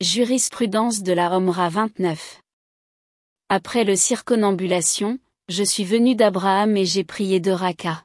Jurisprudence de la Homra 29. Après le circonambulation, je suis venu d'Abraham et j'ai prié de Raka.